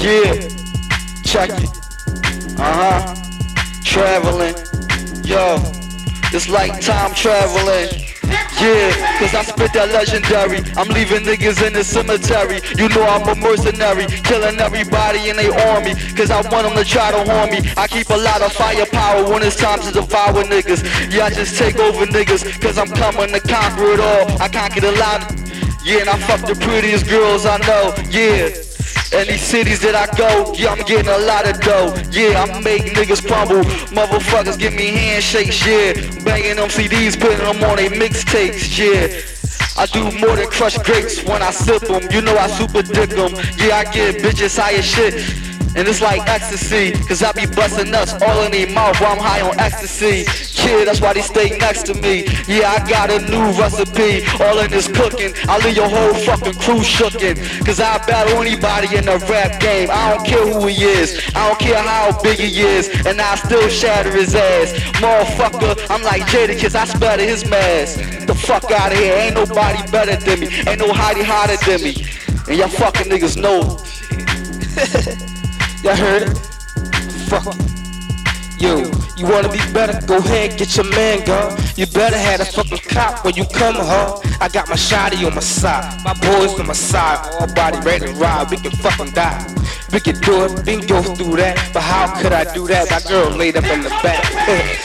Yeah, check it. Uh huh. Traveling. Yo, it's like time traveling. Yeah, cause I spit that legendary. I'm leaving niggas in the cemetery. You know I'm a mercenary, killing everybody in they army. Cause I want them to try to harm me. I keep a lot of firepower when it's time to devour niggas. Yeah, I just take over niggas, cause I'm coming to conquer it all. I conquer the lot. Yeah, and I fuck the prettiest girls I know. Yeah. These cities that I go, yeah, I'm getting a lot of dough. Yeah, I make niggas crumble. Motherfuckers give me handshakes, yeah. Banging them CDs, putting them on they mixtapes, yeah. I do more than crush grapes when I sip them. You know I super dick them. Yeah, I get bitches high as shit. And it's like ecstasy, cause I be busting nuts all in their mouth while I'm high on ecstasy. Yeah, that's why they stay next to me. Yeah, I got a new recipe, all in this cooking. I leave your whole fucking crew shookin'. Cause I battle anybody in the rap game. I don't care who he is, I don't care how big he is, and I still shatter his ass. Motherfucker, I'm like Jadakiss, I spatter his mask. The fuck out of here, ain't nobody better than me, ain't no hottie hotter than me. And y'all fucking niggas know. Y'all heard it? Fuck it. Yo, you wanna be better? Go ahead, get your man gone. You better have a fucking cop when you come home. I got my shotty on my side, my boys on my side, all body ready to ride. We can fucking die. We can do it, can go through that. But how could I do that? My girl laid up in the back.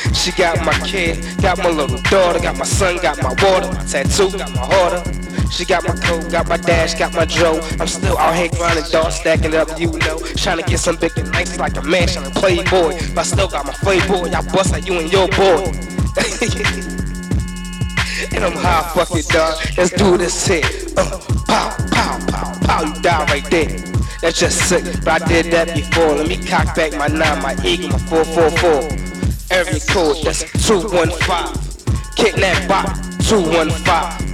she got my kid, got my little daughter, got my son, got my water, my tattoo, got my order. She got my code, got my dash, got my dro. I'm still out here grinding, dog, stacking up, you know. Trying to get some big nice like a man, trying to playboy. But I still got my playboy, I bust like you and your boy. and I'm high fucking dog. Let's do this shit. Uh, pow, pow, pow, pow, you die right there. That's just sick, but I did that before. Let me cock back my nine, my eagle, my 444. Every code, that's 215. Kidnap bot, 215.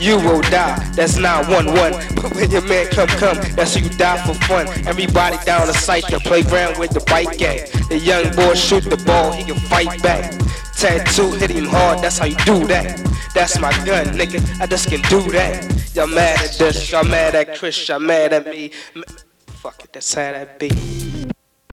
You will die, that's 911. But when your man come, come, that's who you die for fun. Everybody down the site, play playground with the bike gang. The young boy shoot the ball, he can fight back. Tattoo hit him hard, that's how you do that. That's my gun, nigga, I just can do that. Y'all mad at this, y'all mad at Chris, y'all mad at me. Fuck it, that's how that be.